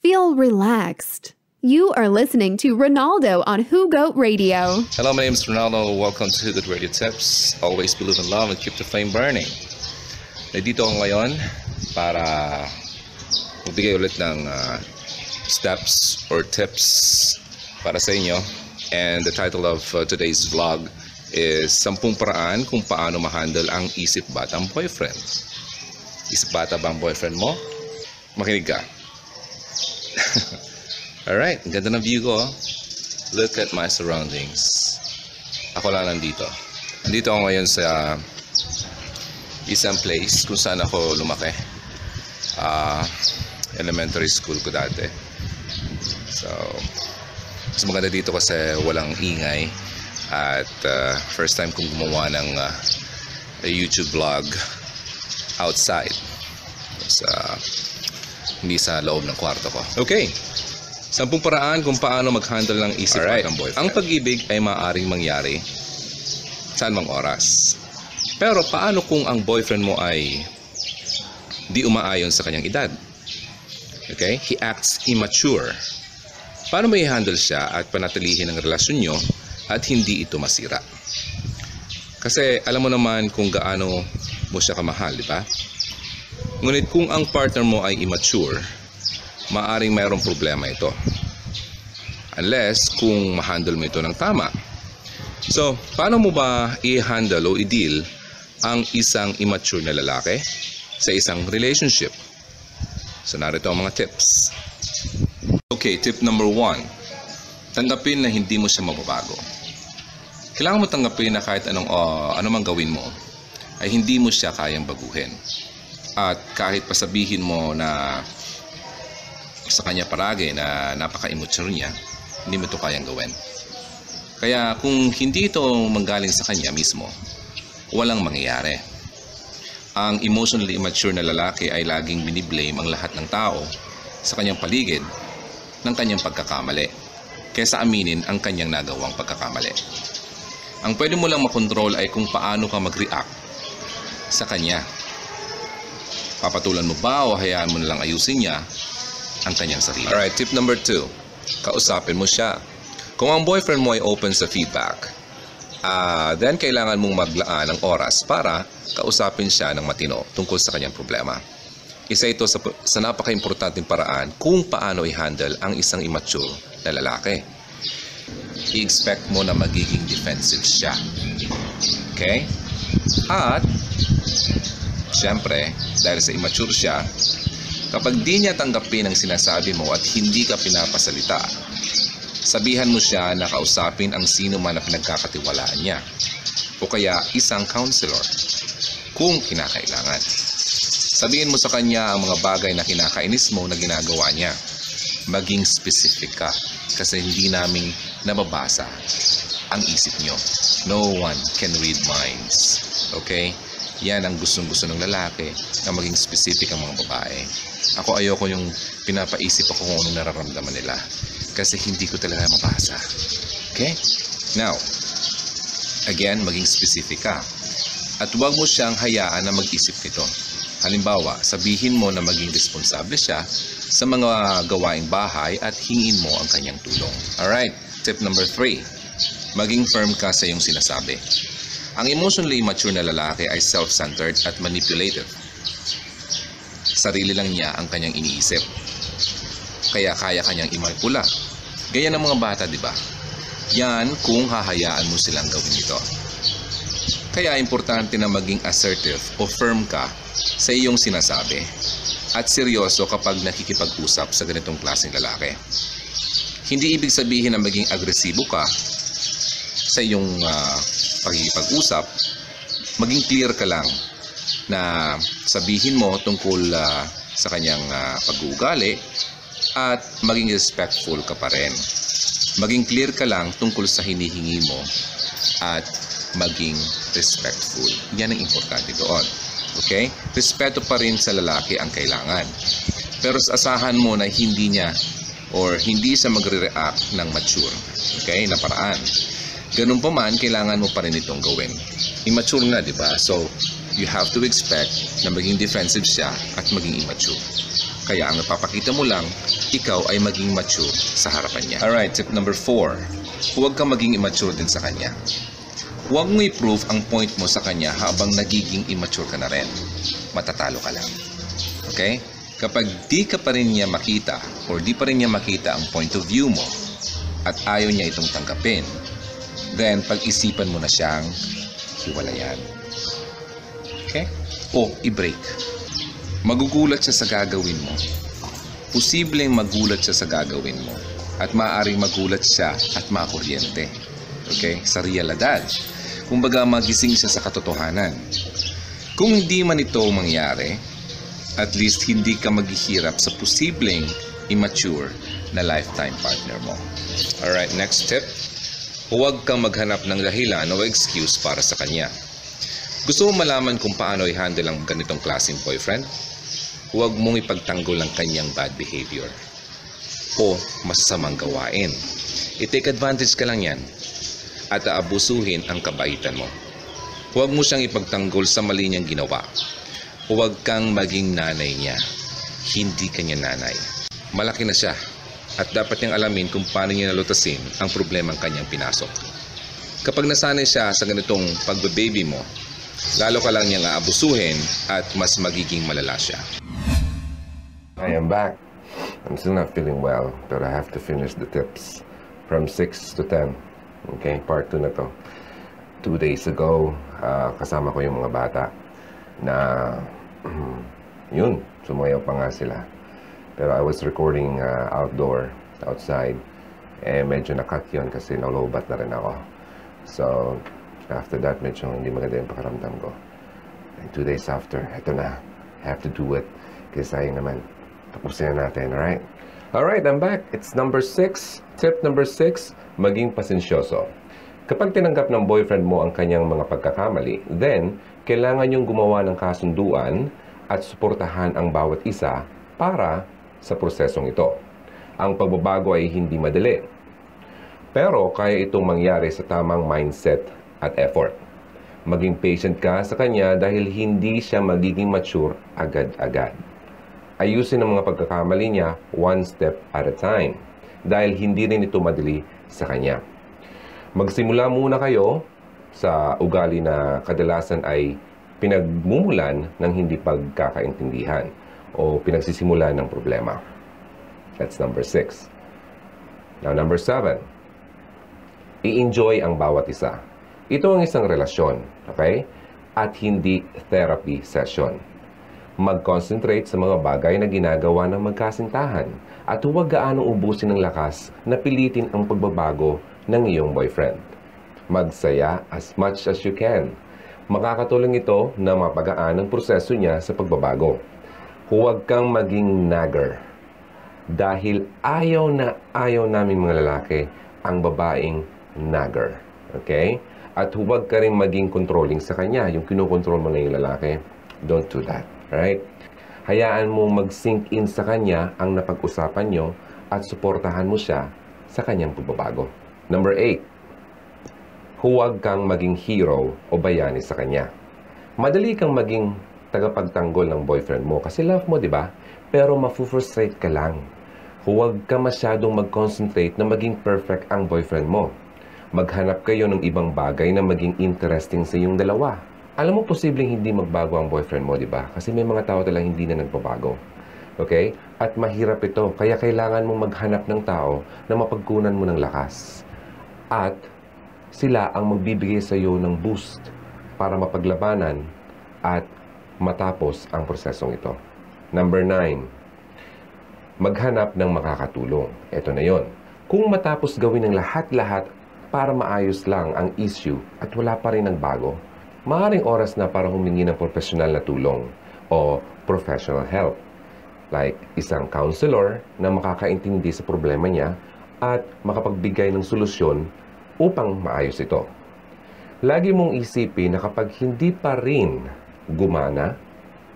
Feel relaxed. You are listening to Ronaldo on Who Goat Radio. Hello, my name is Ronaldo. Welcome to Good Radio Tips. Always believe in love and keep the flame burning. Nandito ako ngayon para magbigay ulit ng uh, steps or tips para sa inyo. And the title of uh, today's vlog is Sampung Paraan kung paano ma-handle ang isip batang boyfriend. Isip bata ba ang boyfriend mo? Makinig ka. Alright, ganda ng view ko. oh. Look at my surroundings. Ako lang nandito. Nandito ako ngayon sa isang place kung saan ako lumaki. Ah, elementary school ko dati. So, mas maganda dito kasi walang ingay at ah, first time kong gumawa ng a YouTube vlog outside sa hindi sa loob ng kwarto ko. Okay. Sampung paraan kung paano mag-handle ng isip Alright. ng boyfriend. Ang pag-ibig ay maaaring mangyari saan mang oras. Pero paano kung ang boyfriend mo ay di umaayon sa kanyang edad? Okay? He acts immature. Paano mo i-handle siya at panatilihin ang relasyon nyo at hindi ito masira? Kasi alam mo naman kung gaano mo siya kamahal, di ba? Ngunit kung ang partner mo ay immature, maaring mayroong problema ito. Unless kung ma-handle mo ito ng tama. So, paano mo ba i-handle o i-deal ang isang immature na lalaki sa isang relationship? So, narito ang mga tips. Okay, tip number one. Tanggapin na hindi mo siya mababago. Kailangan mo tanggapin na kahit anong, uh, anumang gawin mo, ay hindi mo siya kayang baguhin. At kahit pasabihin mo na sa kanya paragi na napaka-immature niya, hindi mo ito kayang gawin. Kaya kung hindi ito manggaling sa kanya mismo, walang mangyayari. Ang emotionally immature na lalaki ay laging biniblame ang lahat ng tao sa kanyang paligid ng kanyang pagkakamali kaysa aminin ang kanyang nagawang pagkakamali. Ang pwede mo lang makontrol ay kung paano ka mag-react sa kanya. Papatulan mo ba o hayaan mo na lang ayusin niya ang kanyang sarili. Alright, tip number two. Kausapin mo siya. Kung ang boyfriend mo ay open sa feedback, ah then kailangan mong maglaan ng oras para kausapin siya ng matino tungkol sa kanyang problema. Isa ito sa, sa napaka-importanting paraan kung paano i-handle ang isang immature na lalaki. I-expect mo na magiging defensive siya. Okay? At, syempre, dahil sa immature siya, Kapag di niya tanggapin ang sinasabi mo at hindi ka pinapasalita, sabihan mo siya na kausapin ang sino man na pinagkakatiwalaan niya o kaya isang counselor kung kinakailangan. Sabihin mo sa kanya ang mga bagay na kinakainis mo na ginagawa niya. Maging specific ka kasi hindi namin nababasa ang isip niyo. No one can read minds. Okay? Yan ang gustong-gusto ng lalaki na maging specific ang mga babae. Ako ayoko yung pinapaisip ako kung anong nararamdaman nila kasi hindi ko talaga mabasa. Okay? Now, again, maging specific ka. At huwag mo siyang hayaan na mag-isip nito. Halimbawa, sabihin mo na maging responsable siya sa mga gawaing bahay at hingin mo ang kanyang tulong. Alright, tip number three. Maging firm ka sa iyong sinasabi. Ang emotionally immature na lalaki ay self-centered at manipulative. Sarili lang niya ang kanyang iniisip. Kaya kaya kanyang imanipula. Gaya ng mga bata, di ba? Yan kung hahayaan mo silang gawin ito. Kaya importante na maging assertive o firm ka sa iyong sinasabi at seryoso kapag nakikipag-usap sa ganitong klaseng lalaki. Hindi ibig sabihin na maging agresibo ka sa iyong uh, pagkikipag-usap, maging clear ka lang na sabihin mo tungkol uh, sa kanyang uh, pag-uugali at maging respectful ka pa rin. Maging clear ka lang tungkol sa hinihingi mo at maging respectful. Yan ang importante doon. Okay? Respeto pa rin sa lalaki ang kailangan. Pero asahan mo na hindi niya or hindi siya magre-react ng mature. Okay? Na paraan. Ganun pa man, kailangan mo pa rin itong gawin. Immature nga, di ba? So, you have to expect na maging defensive siya at maging immature. Kaya ang napapakita mo lang, ikaw ay maging mature sa harapan niya. Alright, tip number four. Huwag kang maging immature din sa kanya. Huwag mo i-prove ang point mo sa kanya habang nagiging immature ka na rin. Matatalo ka lang. Okay? Kapag di ka pa rin niya makita or di pa rin niya makita ang point of view mo at ayaw niya itong tanggapin, then pag-isipan mo na siyang hiwalayan. Okay? O i-break. Magugulat siya sa gagawin mo. Posibleng magulat siya sa gagawin mo. At maaaring magulat siya at makuryente. Okay? Sa realidad. Kumbaga magising siya sa katotohanan. Kung hindi man ito mangyari, at least hindi ka maghihirap sa posibleng immature na lifetime partner mo. Alright, next tip. Huwag kang maghanap ng dahilan o excuse para sa kanya. Gusto mo malaman kung paano i-handle ang ganitong klaseng boyfriend? Huwag mong ipagtanggol ang kanyang bad behavior o masasamang gawain. I-take advantage ka lang yan at aabusuhin ang kabaitan mo. Huwag mo siyang ipagtanggol sa mali niyang ginawa. Huwag kang maging nanay niya. Hindi kanya nanay. Malaki na siya at dapat niyang alamin kung paano niya nalutasin ang problemang kanyang pinasok. Kapag nasanay siya sa ganitong pagbe-baby mo, lalo ka lang niyang aabusuhin at mas magiging malala siya. I am back. I'm still not feeling well, but I have to finish the tips from 6 to 10. Okay, part 2 na to. Two days ago, ah, kasama ko yung mga bata na yun, sumayaw pa nga sila. Pero I was recording ah, outdoor, outside. Eh, medyo nakat yun kasi nalobat na rin ako. So, after that, medyo hindi maganda yung pakaramdam ko. And two days after, eto na. Have to do it. Kasi sayang naman. Tapusin na natin, alright? Alright, I'm back. It's number six. Tip number six, maging pasensyoso. Kapag tinanggap ng boyfriend mo ang kanyang mga pagkakamali, then, kailangan yung gumawa ng kasunduan at suportahan ang bawat isa para sa prosesong ito. Ang pagbabago ay hindi madali. Pero kaya itong mangyari sa tamang mindset at effort. Maging patient ka sa kanya dahil hindi siya magiging mature agad-agad. Ayusin ang mga pagkakamali niya one step at a time dahil hindi rin ito madali sa kanya. Magsimula muna kayo sa ugali na kadalasan ay pinagmumulan ng hindi pagkakaintindihan o pinagsisimulan ng problema. That's number six. Now, number seven, i-enjoy ang bawat isa. Ito ang isang relasyon, okay? At hindi therapy session. Mag-concentrate sa mga bagay na ginagawa ng magkasintahan at huwag gaano ubusin ng lakas na pilitin ang pagbabago ng iyong boyfriend. Magsaya as much as you can. Makakatulong ito na mapagaan ang proseso niya sa pagbabago. Huwag kang maging nagger dahil ayaw na ayaw namin mga lalaki ang babaeng nagger. Okay? At huwag ka rin maging controlling sa kanya. Yung kinokontrol mo na yung lalaki, don't do that. Right? Hayaan mo mag-sink in sa kanya ang napag-usapan nyo at suportahan mo siya sa kanyang pagbabago. Number 8. Huwag kang maging hero o bayani sa kanya. Madali kang maging tagapagtanggol ng boyfriend mo kasi love mo, di ba? Pero mafu-frustrate ka lang. Huwag ka masyadong mag-concentrate na maging perfect ang boyfriend mo. Maghanap kayo ng ibang bagay na maging interesting sa iyong dalawa. Alam mo, posibleng hindi magbago ang boyfriend mo, di ba? Kasi may mga tao talagang hindi na nagbabago. Okay? At mahirap ito, kaya kailangan mong maghanap ng tao na mapagkunan mo ng lakas. At sila ang magbibigay sa iyo ng boost para mapaglabanan at matapos ang prosesong ito. Number 9, maghanap ng makakatulong. Ito na yon. Kung matapos gawin ng lahat-lahat para maayos lang ang issue at wala pa rin nagbago, maaaring oras na para humingi ng professional na tulong o professional help like isang counselor na makakaintindi sa problema niya at makapagbigay ng solusyon upang maayos ito. Lagi mong isipin na kapag hindi pa rin gumana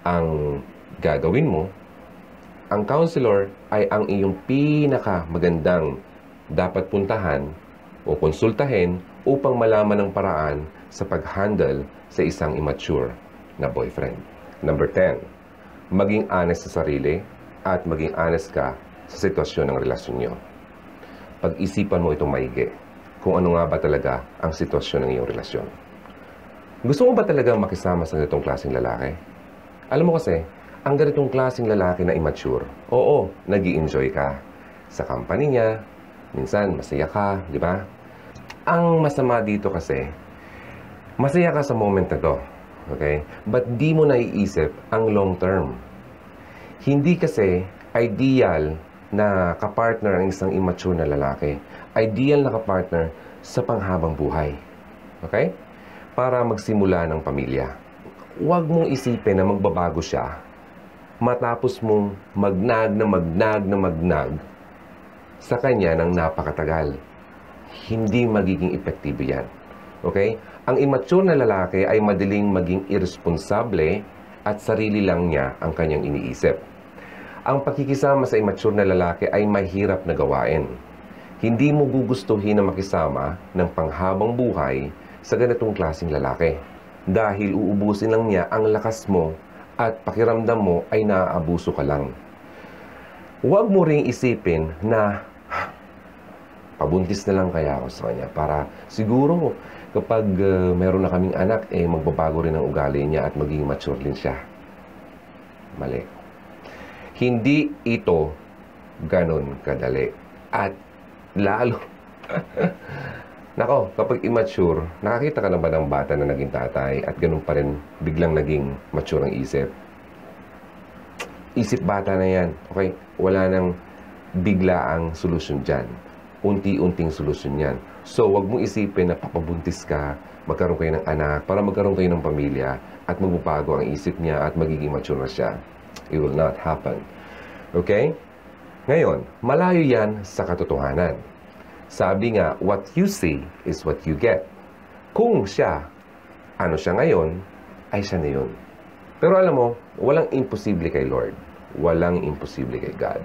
ang gagawin mo, ang counselor ay ang iyong pinaka magandang dapat puntahan o konsultahin upang malaman ang paraan sa pag-handle sa isang immature na boyfriend. Number 10, maging honest sa sarili at maging honest ka sa sitwasyon ng relasyon nyo. Pag-isipan mo itong maigi kung ano nga ba talaga ang sitwasyon ng iyong relasyon. Gusto mo ba talagang makisama sa ganitong klaseng lalaki? Alam mo kasi, ang ganitong klaseng lalaki na immature, oo, nag enjoy ka. Sa company niya, minsan masaya ka, di ba? Ang masama dito kasi, masaya ka sa moment na to, okay? But di mo naiisip ang long term. Hindi kasi ideal na kapartner ang isang immature na lalaki. Ideal na kapartner sa panghabang buhay. Okay? Para magsimula ng pamilya. Huwag mong isipin na magbabago siya matapos mong magnag na magnag na magnag sa kanya ng napakatagal. Hindi magiging epektibo yan. Okay? Ang immature na lalaki ay madaling maging irresponsable at sarili lang niya ang kanyang iniisip. Ang pakikisama sa immature na lalaki ay mahirap na gawain. Hindi mo gugustuhin na makisama ng panghabang buhay sa ganitong klaseng lalaki dahil uubusin lang niya ang lakas mo at pakiramdam mo ay naaabuso ka lang. Huwag mo ring isipin na pabuntis na lang kaya ako sa kanya para siguro kapag uh, meron na kaming anak, eh magbabago rin ang ugali niya at maging mature din siya. Mali. Hindi ito ganon kadali. At lalo, Nako, kapag immature, nakakita ka na ba ng bata na naging tatay at ganun pa rin biglang naging mature ang isip? Isip bata na yan, okay? Wala nang bigla ang solusyon dyan. Unti-unting solusyon yan. So, wag mong isipin na papabuntis ka, magkaroon kayo ng anak, para magkaroon kayo ng pamilya, at magbabago ang isip niya at magiging mature na siya. It will not happen. Okay? Ngayon, malayo yan sa katotohanan. Sabi nga, what you see is what you get. Kung siya, ano siya ngayon, ay siya na yun. Pero alam mo, walang imposible kay Lord. Walang imposible kay God.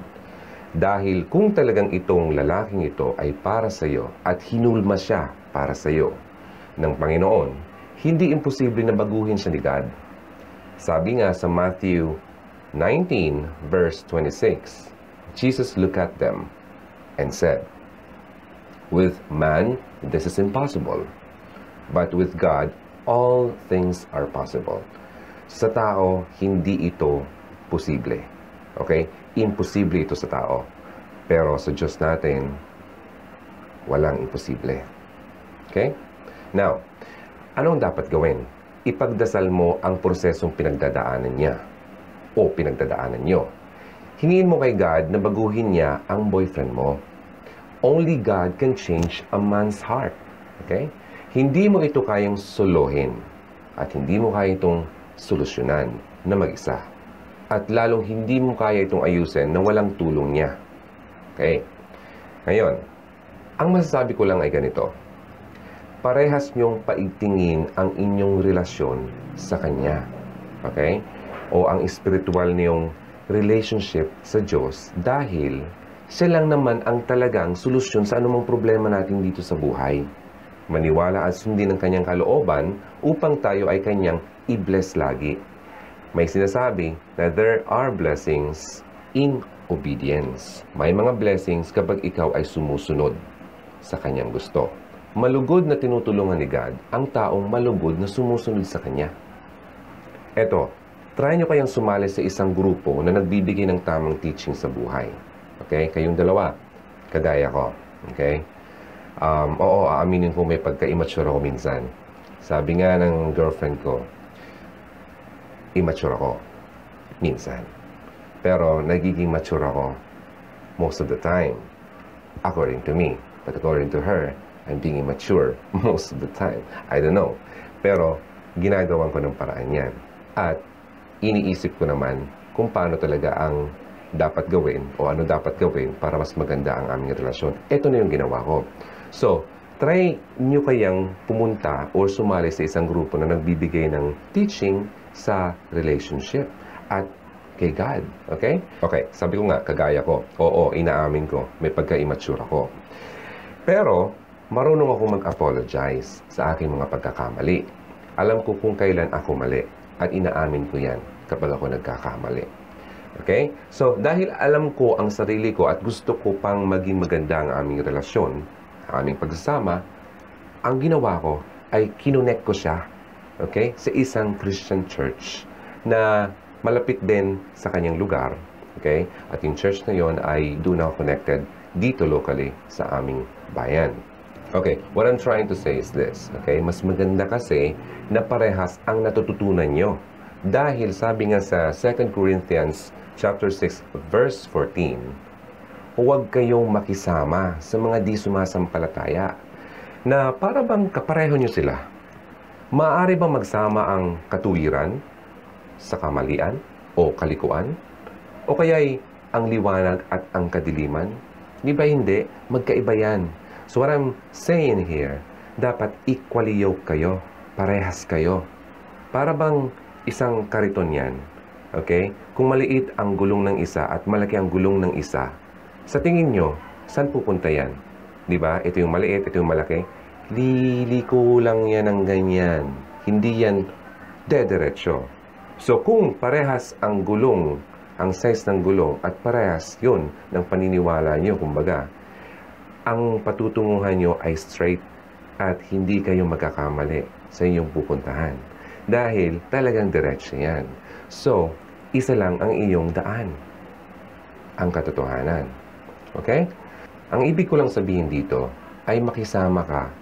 Dahil kung talagang itong lalaking ito ay para sa iyo at hinulma siya para sa iyo ng Panginoon, hindi imposible na baguhin siya ni God. Sabi nga sa Matthew 19 verse 26, Jesus looked at them and said, With man, this is impossible. But with God, all things are possible. Sa tao, hindi ito posible. Okay? Imposible ito sa tao. Pero sa Diyos natin, walang imposible. Okay? Now, anong dapat gawin? Ipagdasal mo ang prosesong pinagdadaanan niya o pinagdadaanan niyo. Hingin mo kay God na baguhin niya ang boyfriend mo Only God can change a man's heart. Okay? Hindi mo ito kayang suluhin at hindi mo kaya itong solusyonan na mag-isa. At lalong hindi mo kaya itong ayusin na walang tulong niya. Okay? Ngayon, ang masasabi ko lang ay ganito. Parehas niyong paigtingin ang inyong relasyon sa Kanya. Okay? O ang spiritual niyong relationship sa Diyos dahil siya lang naman ang talagang solusyon sa anumang problema natin dito sa buhay. Maniwala at sundin ang kanyang kalooban upang tayo ay kanyang i-bless lagi. May sinasabi na there are blessings in obedience. May mga blessings kapag ikaw ay sumusunod sa kanyang gusto. Malugod na tinutulungan ni God ang taong malugod na sumusunod sa kanya. Eto, try nyo kayang sumali sa isang grupo na nagbibigay ng tamang teaching sa buhay. Okay? Kayong dalawa. Kagaya ko. Okay? Um, oo, aaminin ko may pagka-immature ako minsan. Sabi nga ng girlfriend ko, immature ako. Minsan. Pero nagiging mature ako most of the time. According to me. But according to her, I'm being immature most of the time. I don't know. Pero ginagawan ko ng paraan yan. At iniisip ko naman kung paano talaga ang dapat gawin o ano dapat gawin para mas maganda ang aming relasyon. Ito na yung ginawa ko. So, try nyo kayang pumunta or sumali sa isang grupo na nagbibigay ng teaching sa relationship at kay God. Okay? Okay, sabi ko nga, kagaya ko. Oo, inaamin ko, may pagka-immature ako. Pero, marunong ako mag-apologize sa aking mga pagkakamali. Alam ko kung kailan ako mali at inaamin ko yan kapag ako nagkakamali. Okay? So, dahil alam ko ang sarili ko at gusto ko pang maging maganda ang aming relasyon, ang aming pagsasama, ang ginawa ko ay kinunek ko siya, okay, sa isang Christian church na malapit din sa kanyang lugar, okay? At yung church na yon ay doon ako connected dito locally sa aming bayan. Okay, what I'm trying to say is this, okay? Mas maganda kasi na parehas ang natututunan nyo. Dahil sabi nga sa 2 Corinthians chapter 6 verse 14, huwag kayong makisama sa mga di sumasampalataya na para bang kapareho nyo sila. Maaari bang magsama ang katuwiran sa kamalian o kalikuan? O kaya'y ang liwanag at ang kadiliman? Di ba hindi? Magkaiba yan. So what I'm saying here, dapat equally yoked kayo. Parehas kayo. Para bang isang kariton yan. Okay? Kung maliit ang gulong ng isa at malaki ang gulong ng isa, sa tingin nyo, saan pupunta yan? Di ba? Ito yung maliit, ito yung malaki. Liliko lang yan ng ganyan. Hindi yan dederecho. So kung parehas ang gulong, ang size ng gulong at parehas yun ng paniniwala nyo, kumbaga, ang patutunguhan nyo ay straight at hindi kayo magkakamali sa inyong pupuntahan. Dahil talagang diretso yan. So, isa lang ang iyong daan. Ang katotohanan. Okay? Ang ibig ko lang sabihin dito ay makisama ka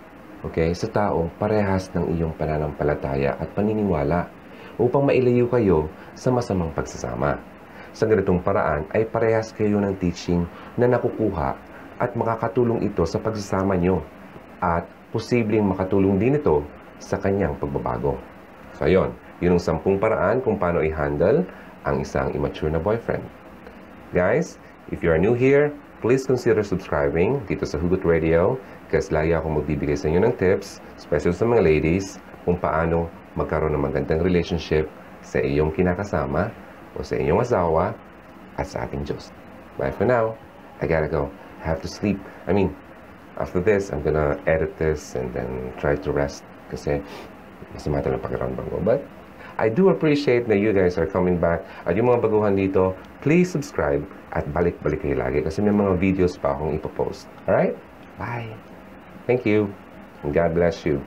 okay, sa taong parehas ng iyong pananampalataya at paniniwala upang mailayo kayo sa masamang pagsasama. Sa ganitong paraan ay parehas kayo ng teaching na nakukuha at makakatulong ito sa pagsasama nyo at posibleng makatulong din ito sa kanyang pagbabago. So, ayun. Yun ang sampung paraan kung paano i-handle ang isang immature na boyfriend. Guys, if you are new here, please consider subscribing dito sa Hugot Radio kasi lagi akong magbibigay sa inyo ng tips, especially sa mga ladies, kung paano magkaroon ng magandang relationship sa iyong kinakasama o sa iyong asawa at sa ating Diyos. Bye for now. I gotta go. I have to sleep. I mean, after this, I'm gonna edit this and then try to rest kasi masama talaga pakiramdam ko. But I do appreciate na you guys are coming back. At yung mga baguhan dito, please subscribe at balik-balik kayo lagi kasi may mga videos pa akong ipopost. Alright? Bye! Thank you. And God bless you.